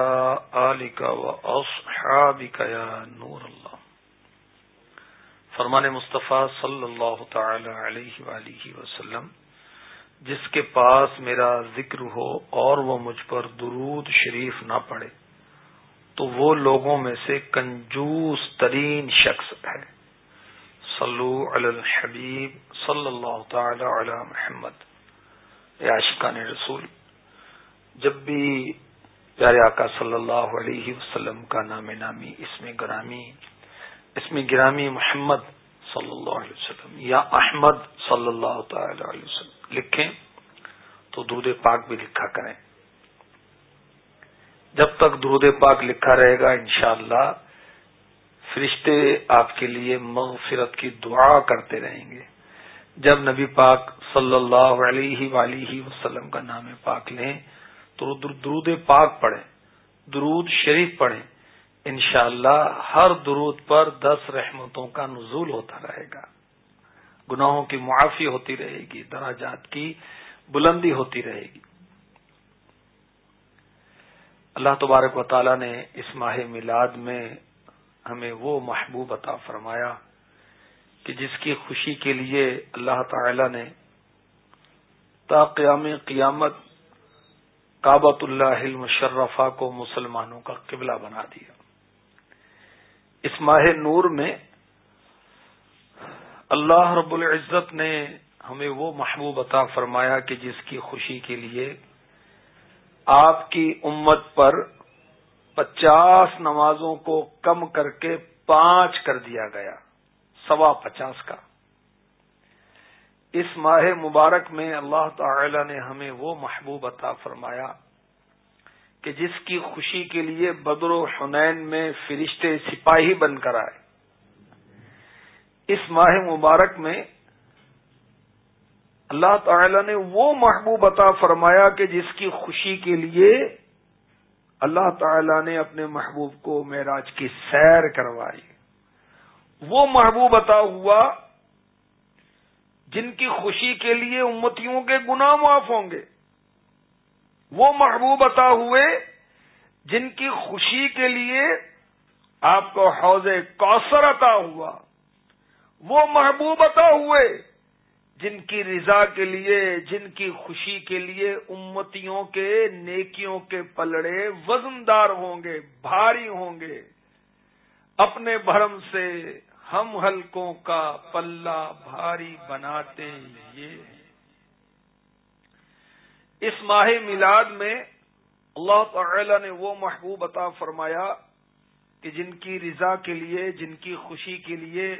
و یا نور اللہ۔ فرمان مصطفیٰ صلی اللہ تعالی علیہ وآلہ وسلم، جس کے پاس میرا ذکر ہو اور وہ مجھ پر درود شریف نہ پڑے تو وہ لوگوں میں سے کنجوس ترین شخص ہے۔ صلو علی الحبیب صلی اللہ تعالی علی محمد۔ عاشقان رسول، جب بھی پیارے آقا صلی اللہ علیہ وسلم کا نام نامی اس میں گرامی اس میں گرامی محمد صلی اللہ علیہ وسلم یا احمد صلی اللہ تعالی علیہ وسلم۔ لکھیں تو درود پاک بھی لکھا کریں۔ جب تک درود پاک لکھا رہے گا انشاءاللہ فرشتے آپ کے لیے مغفرت کی دعا کرتے رہیں گے۔ جب نبی پاک صلی اللہ علیہ وآلہ وسلم کا نام پاک لیں تو درود پاک پڑھیں، درود شریف پڑھیں، انشاءاللہ ہر درود پر دس رحمتوں کا نزول ہوتا رہے گا۔ گناہوں کی معافی ہوتی رہے گی، دراجات کی بلندی ہوتی رہے گی۔ اللہ تبارک و تعالی نے اس ماہ میلاد میں ہمیں وہ محبوب عطا فرمایا کہ جس کی خوشی کے لیے اللہ تعالی نے تا قیام قیامت کابۃ اللہ مشرفا کو مسلمانوں کا قبلہ بنا دیا۔ اس ماہ نور میں اللہ رب العزت نے ہمیں وہ محبوب عطا فرمایا کہ جس کی خوشی کے لیے آپ کی امت پر پچاس نمازوں کو کم کر کے پانچ کر دیا گیا، سوا پچاس کا۔ اس ماہ مبارک میں اللہ تعالی نے ہمیں وہ محبوب عطا فرمایا کہ جس کی خوشی کے لیے بدر و حنین میں فرشتے سپاہی بن کر آئے۔ اس ماہ مبارک میں اللہ تعالی نے وہ محبوب عطا فرمایا کہ جس کی خوشی کے لیے اللہ تعالی نے اپنے محبوب کو معراج کی سیر کروائی۔ وہ محبوب عطا ہوا جن کی خوشی کے لیے امتیوں کے گناہ معاف ہوں گے۔ وہ محبوب عطا ہوئے، جن کی خوشی کے لیے آپ کو حوض کوثر عطا ہوا۔ وہ محبوب عطا ہوئے، جن کی رضا کے لیے، جن کی خوشی کے لیے امتیوں کے نیکیوں کے پلڑے وزندار ہوں گے، بھاری ہوں گے۔ اپنے بھرم سے ہم حلقوں کا پلہ بھاری بناتے یہ اس ماہ میلاد میں اللہ تعالی نے وہ محبوب عطا فرمایا کہ جن کی رضا کے لیے، جن کی خوشی کے لیے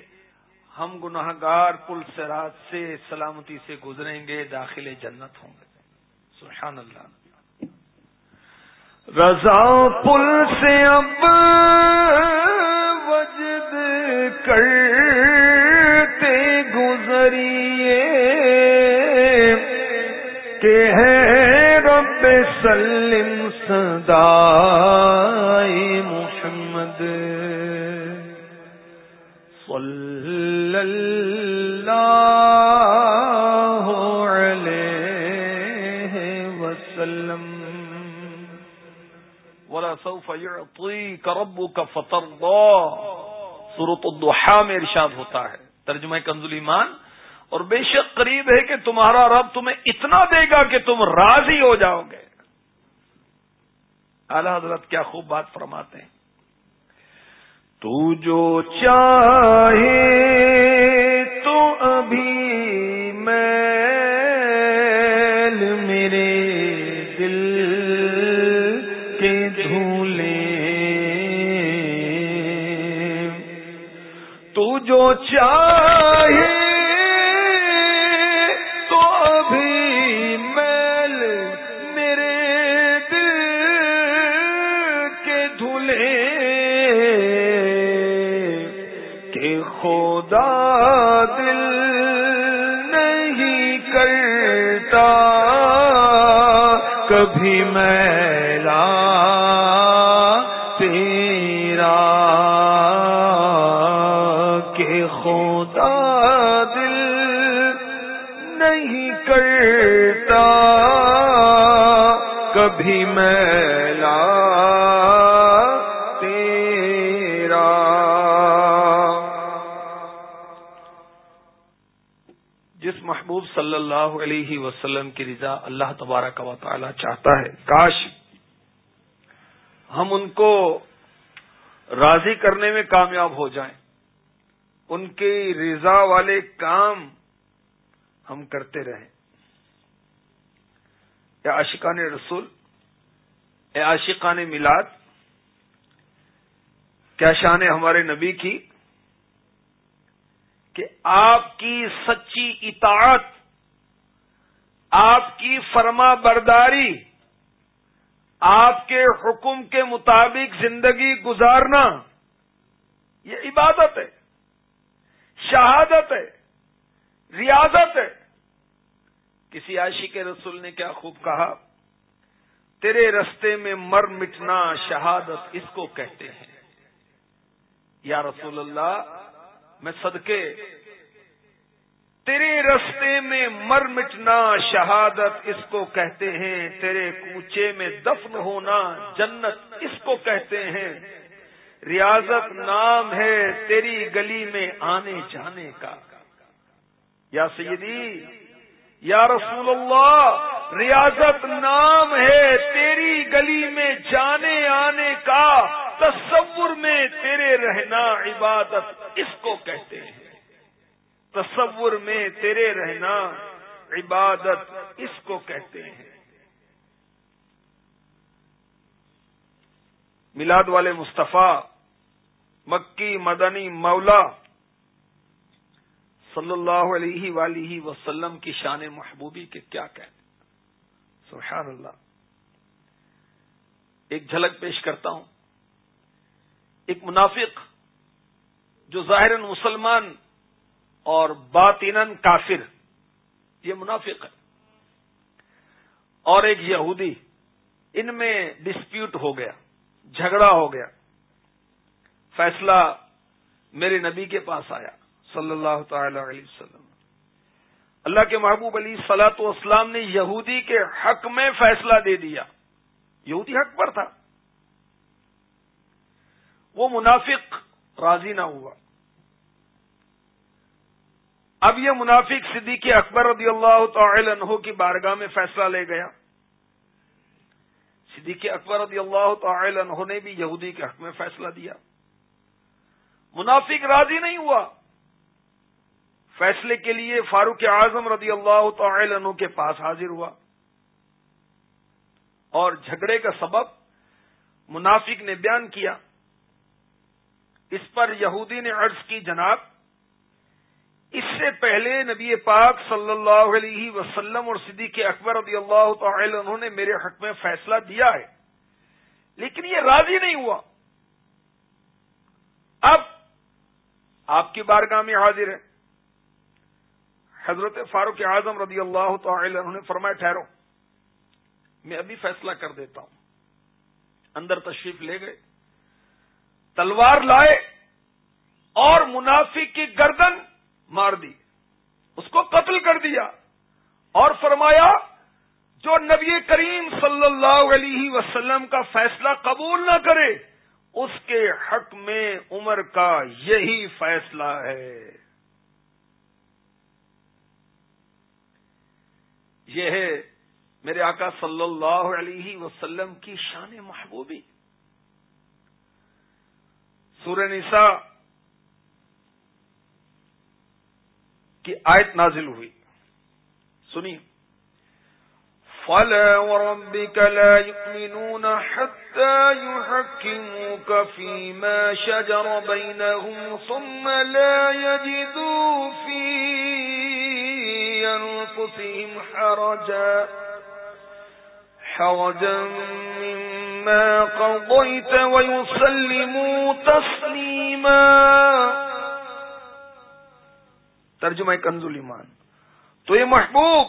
ہم گناہ گار پل سرات سے سلامتی سے گزریں گے، داخل جنت ہوں گے۔ سبحان اللہ۔ رضا پل سے اب کرتے گزریے۔ کہ ہے رب سلم صدا محمد۔ صلی اللہ سوف يعطيك ربك فترضى۔ سورت الدحا میں ارشاد ہوتا ہے، ترجمہ کنز ایمان، اور بے شک قریب ہے کہ تمہارا رب تمہیں اتنا دے گا کہ تم راضی ہو جاؤ گے۔ اعلی حضرت کیا خوب بات فرماتے ہیں۔ تو جو چاہے تو جو چاہے تو ابھی میل میرے دل کے دھلے کہ خدا دل نہیں کرتا، کبھی میں میلا تیرا۔ جس محبوب صلی اللہ علیہ وسلم کی رضا اللہ تبارہ کا تعالی چاہتا ہے، کاش ہم ان کو راضی کرنے میں کامیاب ہو جائیں۔ ان کی رضا والے کام ہم کرتے رہیں۔ یا اشکان رسول اے عاشقان میلاد، کیا شان ہے ہمارے نبی کی کہ آپ کی سچی اطاعت، آپ کی فرما برداری، آپ کے حکم کے مطابق زندگی گزارنا، یہ عبادت ہے، شہادت ہے، ریاضت ہے۔ کسی عاشی کے رسول نے کیا خوب کہا؟ تیرے رستے میں مر مٹنا شہادت اس کو کہتے ہیں۔ یا رسول اللہ، میں صدقے، تیرے رستے میں مر مٹنا شہادت اس کو کہتے ہیں۔ تیرے کوچے میں دفن ہونا جنت اس کو کہتے ہیں۔ ریاضت نام ہے تیری گلی میں آنے جانے کا۔ یا سیدی، یا رسول اللہ، ریاضت نام ہے تیری گلی میں جانے آنے کا تصور میں تیرے رہنا عبادت اس کو کہتے ہیں۔ تصور میں تیرے رہنا عبادت اس کو کہتے ہیں۔ میلاد والے مصطفیٰ، مکی مدنی مولا صلی اللہ علیہ ولیہ وسلم کی شان محبوبی کے کیا کہتے سبحان اللہ ایک جھلک پیش کرتا ہوں۔ ایک منافق جو ظاہر مسلمان اور باطین کافر، یہ منافق ہے۔ اور ایک یہودی ان میں ڈسپیوٹ ہو گیا، جھگڑا ہو گیا۔ فیصلہ میرے نبی کے پاس آیا، صلی اللہ تعالی علیہ وسلم۔ اللہ کے محبوب علی سلاۃ اسلام نے یہودی کے حق میں فیصلہ دے دیا۔ یہودی حق پر تھا۔ وہ منافق راضی نہ ہوا۔ اب یہ منافق صدیق اکبر رضی اللہ تعالی عنہ کی بارگاہ میں فیصلہ لے گیا۔ صدیق اکبر رضی اللہ تعالی عنہ نے بھی یہودی کے حق میں فیصلہ دیا۔ منافق راضی نہیں ہوا۔ فیصلے کے لیے فاروق اعظم رضی اللہ تعالی عنہ کے پاس حاضر ہوا۔ اور جھگڑے کا سبب منافق نے بیان کیا۔ اس پر یہودی نے عرض کی، جناب، اس سے پہلے نبی پاک صلی اللہ علیہ وسلم اور صدیق اکبر رضی اللہ تعالی عنہ نے میرے حق میں فیصلہ دیا ہے، لیکن یہ راضی نہیں ہوا۔ اب آپ کی بارگاہ میں حاضر ہے حضرت فاروق اعظم رضی اللہ تعالی عنہ نے فرمایا، ٹھہرو، میں ابھی فیصلہ کر دیتا ہوں۔ اندر تشریف لے گئے۔ تلوار لائے اور منافی کی گردن مار دی، اس کو قتل کر دیا اور فرمایا، جو نبی کریم صلی اللہ علیہ وسلم کا فیصلہ قبول نہ کرے، اس کے حق میں عمر کا یہی فیصلہ ہے۔ یہ ہے میرے آقا صلی اللہ علیہ وسلم کی شان محبوبی۔ سورہ نساء کی آیت نازل ہوئی۔ سنی فلا وربك لا يؤمنون حتى يحكموك فيما شجر بينهم ثم لا يجدوا في أنفسهم حرجا حرجا مما قضيت ويسلموا تسليما۔ ترجمہ کنزول ایمان۔ تو یہ محبوب،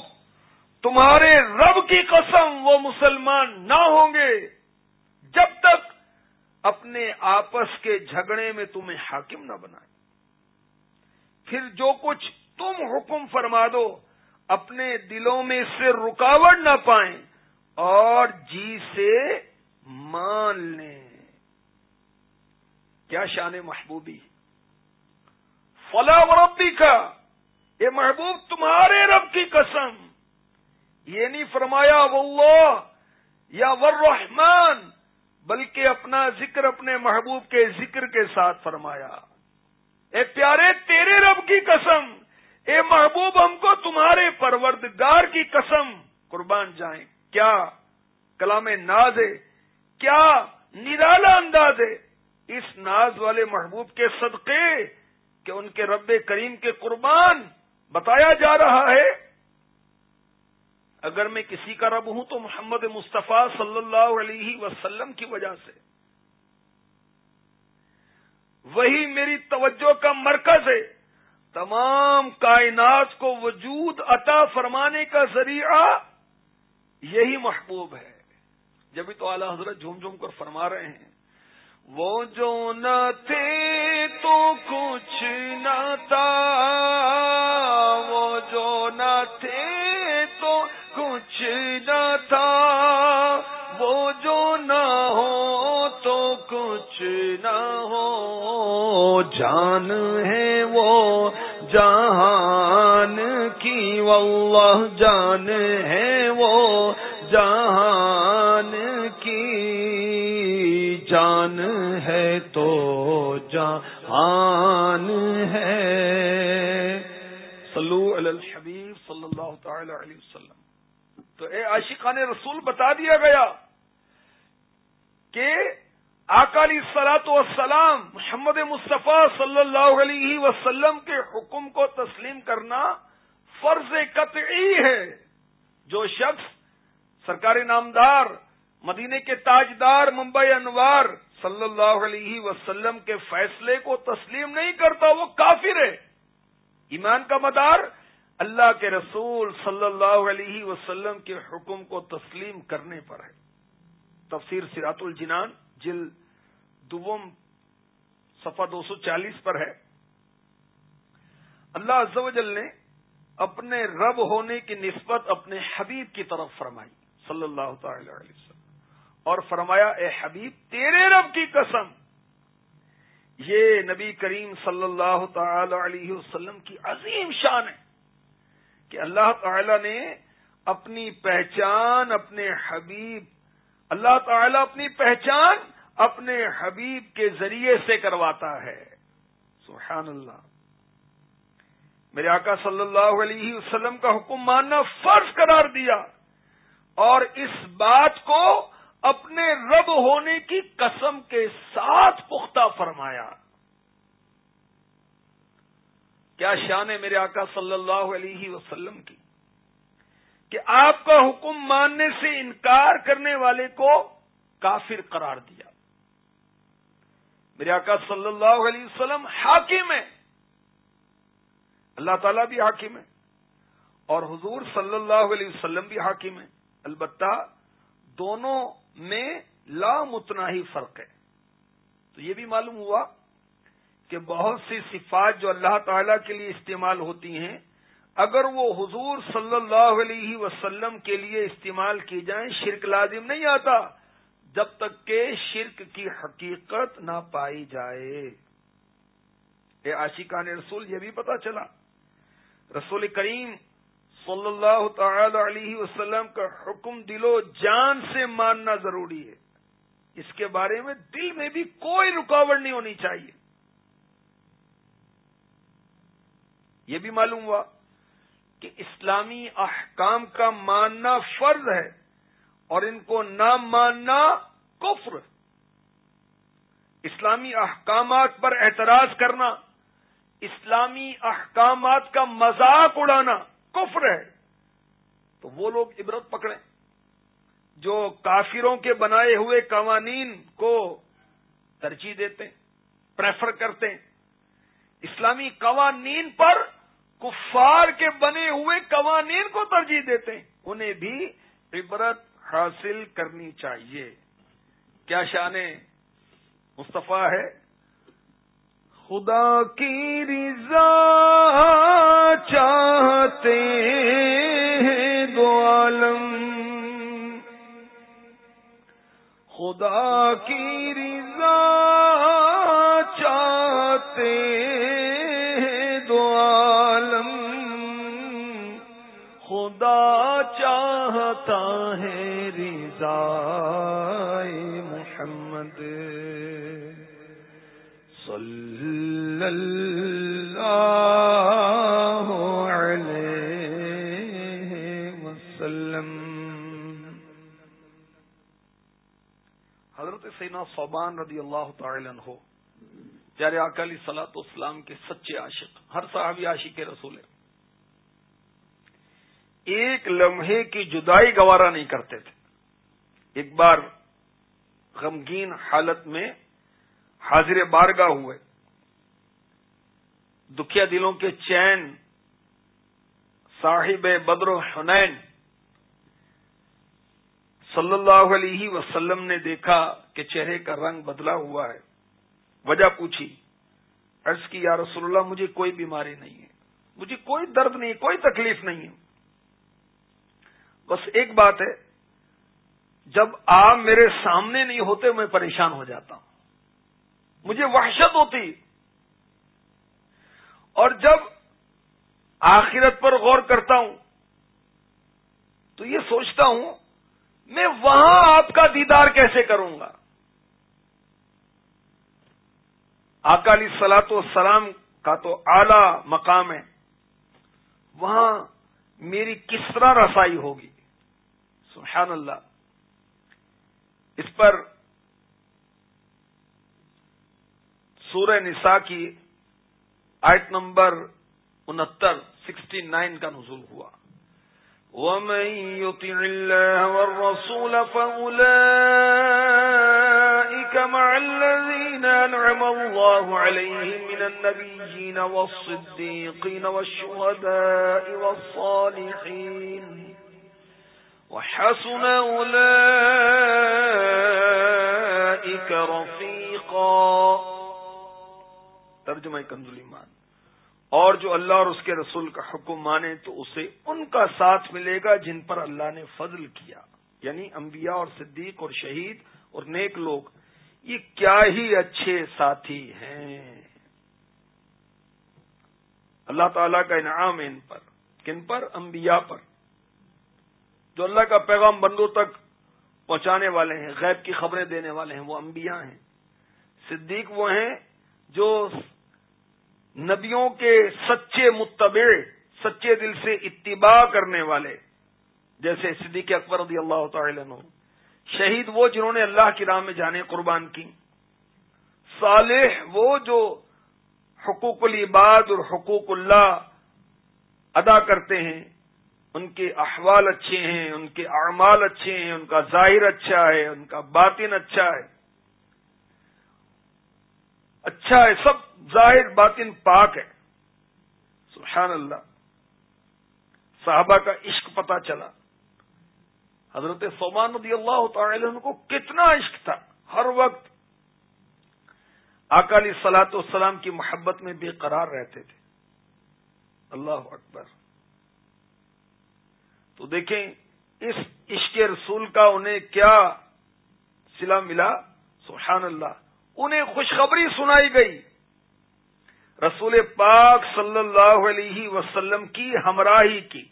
تمہارے رب کی قسم وہ مسلمان نہ ہوں گے جب تک اپنے آپس کے جھگڑے میں تمہیں حاکم نہ بنائے۔ پھر جو کچھ تم حکم فرما دو، اپنے دلوں میں اس سے رکاوٹ نہ پائیں اور جی سے مان لیں۔ کیا شان محبوبی۔ فلا وربی کا اے محبوب، تمہارے رب کی قسم۔ یہ نہیں فرمایا واللہ یا ورحمان بلکہ اپنا ذکر اپنے محبوب کے ذکر کے ساتھ فرمایا۔ اے پیارے، تیرے رب کی قسم۔ اے محبوب، ہم کو تمہارے پروردگار کی قسم۔ قربان جائیں۔ کیا کلام ناز ہے؟ کیا نرالا انداز ہے اس ناز والے محبوب کے صدقے کہ ان کے رب کریم کے قربان بتایا جا رہا ہے؟ اگر میں کسی کا رب ہوں تو محمد مصطفیٰ صلی اللہ علیہ وسلم کی وجہ سے۔ وہی میری توجہ کا مرکز ہے۔ تمام کائنات کو وجود عطا فرمانے کا ذریعہ یہی محبوب ہے۔ جبھی تو اعلی حضرت جھوم جھوم کر فرما رہے ہیں۔ وہ جو نہ تھے تو کچھ نہ تھا۔ وہ جو نہ تھے تو کچھ نہ تھا۔ وہ جو نہ ہو تو کچھ نہ ہو۔ جان ہے وہ جہان کی، واللہ جان ہے وہ جہان کی جان ہے تو جہان ہے۔ صلو علی الحبیب صلی اللہ تعالی علیہ وسلم۔ تو اے عاشقان رسول بتا دیا گیا کہ اکالی سلاط وسلام محمد مصطفیٰ صلی اللہ علیہ وسلم کے حکم کو تسلیم کرنا فرض قطعی ہے۔ جو شخص سرکار نامدار مدینے کے تاجدار ممبئی انوار صلی اللہ علیہ وسلم کے فیصلے کو تسلیم نہیں کرتا، وہ کافر ہے۔ ایمان کا مدار اللہ کے رسول صلی اللہ علیہ وسلم کے حکم کو تسلیم کرنے پر ہے۔ تفسیر سیرات الجنان جل دوم صفحہ دو سو چالیس پر ہے۔ اللہ عز و جل نے اپنے رب ہونے کی نسبت اپنے حبیب کی طرف فرمائی، صلی اللہ تعالی علیہ وسلم۔ اور فرمایا، اے حبیب، تیرے رب کی قسم. یہ نبی کریم صلی اللہ تعالی علیہ وسلم کی عظیم شان ہے کہ اللہ تعالی نے اپنی پہچان، اپنے حبیب، اللہ تعالی اپنی پہچان اپنے حبیب کے ذریعے سے کرواتا ہے۔ سبحان اللہ میرے آقا صلی اللہ علیہ وسلم کا حکم ماننا فرض قرار دیا اور اس بات کو اپنے رب ہونے کی قسم کے ساتھ پختہ فرمایا۔ کیا شان ہے میرے آقا صلی اللہ علیہ وسلم کی کہ آپ کا حکم ماننے سے انکار کرنے والے کو کافر قرار دیا۔ میرے آقا صلی اللہ علیہ وسلم حاکم ہے اللہ تعالیٰ بھی حاکم ہے اور حضور صلی اللہ علیہ وسلم بھی حاکم ہے البتہ دونوں میں لامتناہی فرق ہے۔ تو یہ بھی معلوم ہوا کہ بہت سی صفات جو اللہ تعالی کے لیے استعمال ہوتی ہیں، اگر وہ حضور صلی اللہ علیہ وسلم کے لیے استعمال کی جائیں، شرک لازم نہیں آتا جب تک کہ شرک کی حقیقت نہ پائی جائے۔ اے عاشقان رسول، یہ بھی پتا چلا۔ رسول کریم صلی اللہ تعالی علیہ وسلم کا حکم دل و جان سے ماننا ضروری ہے۔ اس کے بارے میں دل میں بھی کوئی رکاوٹ نہیں ہونی چاہیے۔ یہ بھی معلوم ہوا کہ اسلامی احکام کا ماننا فرض ہے اور ان کو نہ ماننا کفر۔ اسلامی احکامات پر اعتراض کرنا، اسلامی احکامات کا مذاق اڑانا۔ کفر ہے۔ تو وہ لوگ عبرت پکڑیں۔ جو کافروں کے بنائے ہوئے قوانین کو ترجیح دیتے ہیں پریفر کرتے ہیں۔ اسلامی قوانین پر کفار کے بنے ہوئے قوانین کو ترجیح دیتے ہیں۔ انہیں بھی عبرت حاصل کرنی چاہیے۔ کیا شان مصطفیٰ ہے۔ خدا کی رضا چاہتے ہیں دو عالم۔ خدا کی رضا چاہتے ہیں دو عالم۔ خدا چاہتا ہے رضا محمد۔ صلی سینا صوبان رضی اللہ تعالی عنہ، پیارے اکالی سلاط اسلام کے سچے عاشق، ہر صحابی عاشق کے رسول ایک لمحے کی جدائی گوارا نہیں کرتے تھے۔ ایک بار غمگین حالت میں حاضر بارگاہ ہوئے۔ دکھیا دلوں کے چین، صاحب بدر حنین۔ صلی اللہ علیہ وسلم نے دیکھا کہ چہرے کا رنگ بدلا ہوا ہے۔ وجہ پوچھی، عرض کی، یا رسول اللہ، مجھے کوئی بیماری نہیں ہے۔ مجھے کوئی درد نہیں، کوئی تکلیف نہیں ہے۔ بس ایک بات ہے، جب آپ میرے سامنے نہیں ہوتے، میں پریشان ہو جاتا ہوں۔ مجھے وحشت ہوتی اور جب آخرت پر غور کرتا ہوں تو یہ سوچتا ہوں میں وہاں آپ کا دیدار کیسے کروں گا؟ اکالی سلاط و سلام کا تو اعلی مقام ہے۔ وہاں میری کس طرح رسائی ہوگی؟ سبحان اللہ اس پر سورہ نساء کی آیت نمبر انہتر، سکسٹی نائن کا نزول ہوا۔ ومن يطع الله والرسول فأولئك مع الذين أنعم الله عليهم من النبيين والصديقين والشهداء والصالحين وحسن أولئك رفيقا۔ ترجمة كنز الإيمان اور جو اللہ اور اس کے رسول کا حکم مانے تو اسے ان کا ساتھ ملے گا جن پر اللہ نے فضل کیا۔ یعنی انبیاء اور صدیق اور شہید اور نیک لوگ، یہ کیا ہی اچھے ساتھی ہیں۔ اللہ تعالی کا انعام ان پر، کن پر؟ انبیاء پر۔ جو اللہ کا پیغام بندوں تک پہنچانے والے ہیں، غیب کی خبریں دینے والے ہیں، وہ انبیاء ہیں۔ صدیق وہ ہیں جو نبیوں کے سچے متبع، سچے دل سے اتباع کرنے والے، جیسے صدیق اکبر رضی اللہ تعالی عنہ۔ شہید وہ جنہوں نے اللہ کی راہ میں جانے، قربان کی۔ صالح وہ جو حقوق العباد اور حقوق اللہ ادا کرتے ہیں۔ ان کے احوال اچھے ہیں، ان کے اعمال اچھے ہیں، ان کا ظاہر اچھا ہے، ان کا باطن اچھا ہے۔ اچھا ہے سب ظاہر باطن پاک ہے۔ سبحان اللہ۔ صحابہ کا عشق پتا چلا۔ حضرت سومان رضی اللہ تعالی عنہ کو کتنا عشق تھا۔ ہر وقت اکالی سلاط والسلام کی محبت میں بے قرار رہتے تھے۔ اللہ اکبر۔ تو دیکھیں، اس عشق رسول کا انہیں کیا سلا ملا؟ سبحان اللہ۔ انہیں خوشخبری سنائی گئی۔ رسول پاک صلی اللہ علیہ وسلم کی ہمراہی کی۔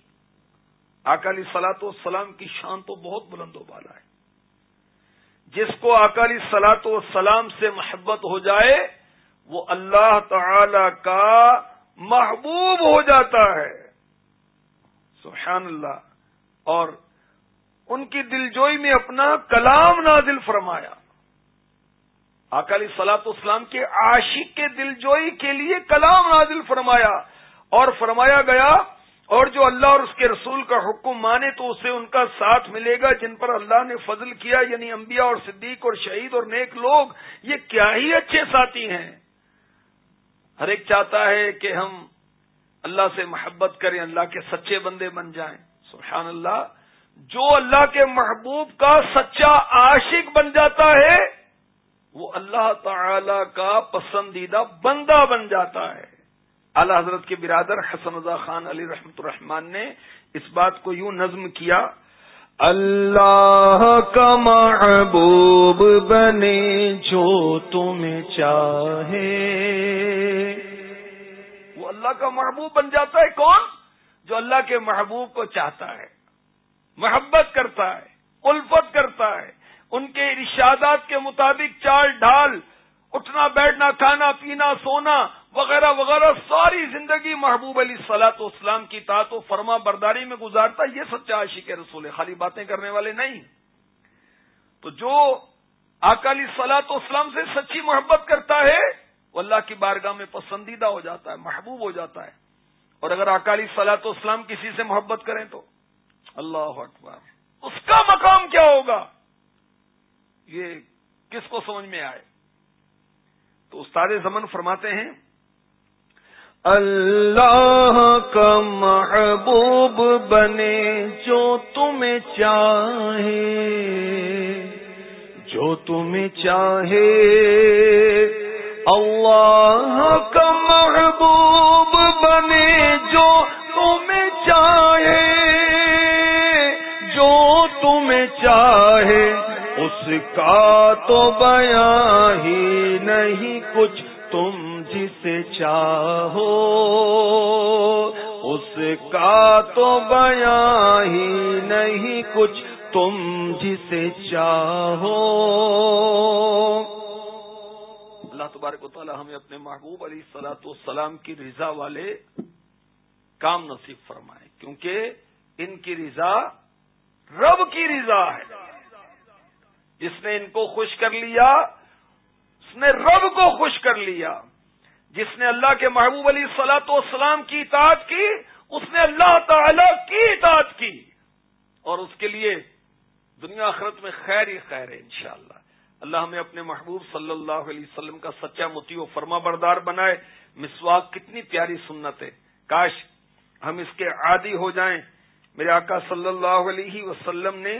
اکالی سلاط و سلام کی شان تو بہت بلند و بالا ہے۔ جس کو اکالی سلاط و سلام سے محبت ہو جائے، وہ اللہ تعالی کا محبوب ہو جاتا ہے۔ سبحان اللہ۔ اور ان کی دلجوئی میں اپنا کلام نازل فرمایا۔ اکالی سلاط اسلام کے عاشق کے دل جوئی کے لیے کلام نازل فرمایا اور فرمایا گیا، اور جو اللہ اور اس کے رسول کا حکم مانے تو اسے ان کا ساتھ ملے گا، جن پر اللہ نے فضل کیا یعنی انبیاء اور صدیق اور شہید اور نیک لوگ، یہ کیا ہی اچھے ساتھی ہیں؟ ہر ایک چاہتا ہے کہ ہم اللہ سے محبت کریں، اللہ کے سچے بندے بن جائیں۔ سبحان اللہ، جو اللہ کے محبوب کا سچا عاشق بن جاتا ہے وہ اللہ تعالی کا پسندیدہ بندہ بن جاتا ہے۔ اعلی حضرت کے برادر حسن رضا خان علی رحمت الرحمان نے اس بات کو یوں نظم کیا، اللہ کا محبوب بنے جو تمہیں چاہے۔ وہ اللہ کا محبوب بن جاتا ہے کون؟ جو اللہ کے محبوب کو چاہتا ہے، محبت کرتا ہے، الفت کرتا ہے۔ ان کے ارشادات کے مطابق چال ڈھال، اٹھنا، بیٹھنا، کھانا، پینا، سونا، وغیرہ وغیرہ، ساری زندگی محبوب علی سلاط اسلام کی تعت و فرما برداری میں گزارتا، یہ سچا عاشق رسول ہے، خالی باتیں کرنے والے نہیں۔ تو جو اکالی سلاط اسلام سے سچی محبت کرتا ہے، وہ اللہ کی بارگاہ میں پسندیدہ ہو جاتا ہے، محبوب ہو جاتا ہے۔ اور اگر اکالی سلاط اسلام کسی سے محبت کریں تو، اللہ اکبر۔ اس کا مقام کیا ہوگا؟ یہ کس کو سمجھ میں آئے؟ تو استاد زمن فرماتے ہیں، اللہ کا محبوب بنے جو تمہیں چاہے، جو تمہیں چاہے۔ اللہ کا محبوب بنے جو تمہیں چاہے، جو تمہیں چاہے۔ اس کا تو بیان ہی نہیں کچھ تم جسے چاہو۔ اس کا تو بیان ہی نہیں کچھ تم جسے چاہو۔ اللہ تبارک و تعالی ہمیں اپنے محبوب علی سلاۃ والسلام کی رضا والے کام نصیب فرمائے، کیونکہ ان کی رضا رب کی رضا ہے۔ جس نے ان کو خوش کر لیا، اس نے رب کو خوش کر لیا۔ جس نے اللہ کے محبوب علی سلاۃ والسلام کی اطاعت کی، اس نے اللہ تعالی کی اطاعت کی۔ اور اس کے لیے دنیا آخرت میں خیر ہی خیر ہے، انشاءاللہ۔ اللہ ہمیں اپنے محبوب صلی اللہ علیہ وسلم کا سچا متی و فرما بردار بنائے۔ مسواک کتنی پیاری سنت ہے۔ کاش ہم اس کے عادی ہو جائیں۔ میرے آقا صلی اللہ علیہ وسلم نے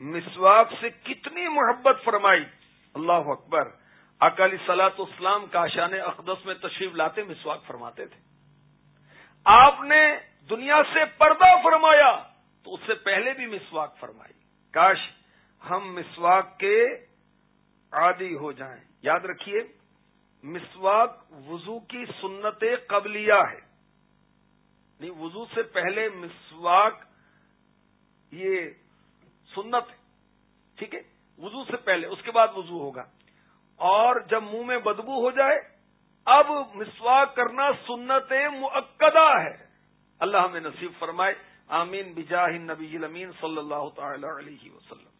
مسواک سے کتنی محبت فرمائی۔ اللہ اکبر۔ اکالی سلاط اسلام کا شان اقدس میں تشریف لاتے مسواک فرماتے تھے۔ آپ نے دنیا سے پردہ فرمایا تو اس سے پہلے بھی مسواک فرمائی۔ کاش ہم مسواک کے عادی ہو جائیں۔ یاد رکھیے، مسواک وضو کی سنت قبلیہ ہے۔ نہیں، وضو سے پہلے مسواک یہ سنت ہے۔ ٹھیک ہے؟ وضو سے پہلے، اس کے بعد وضو ہوگا۔ اور جب منہ میں بدبو ہو جائے، اب مسواک کرنا سنت مقدہ ہے۔ اللہ ہمیں نصیب فرمائے، آمین بجاہ نبی امین صلی اللہ تعالی علیہ وسلم۔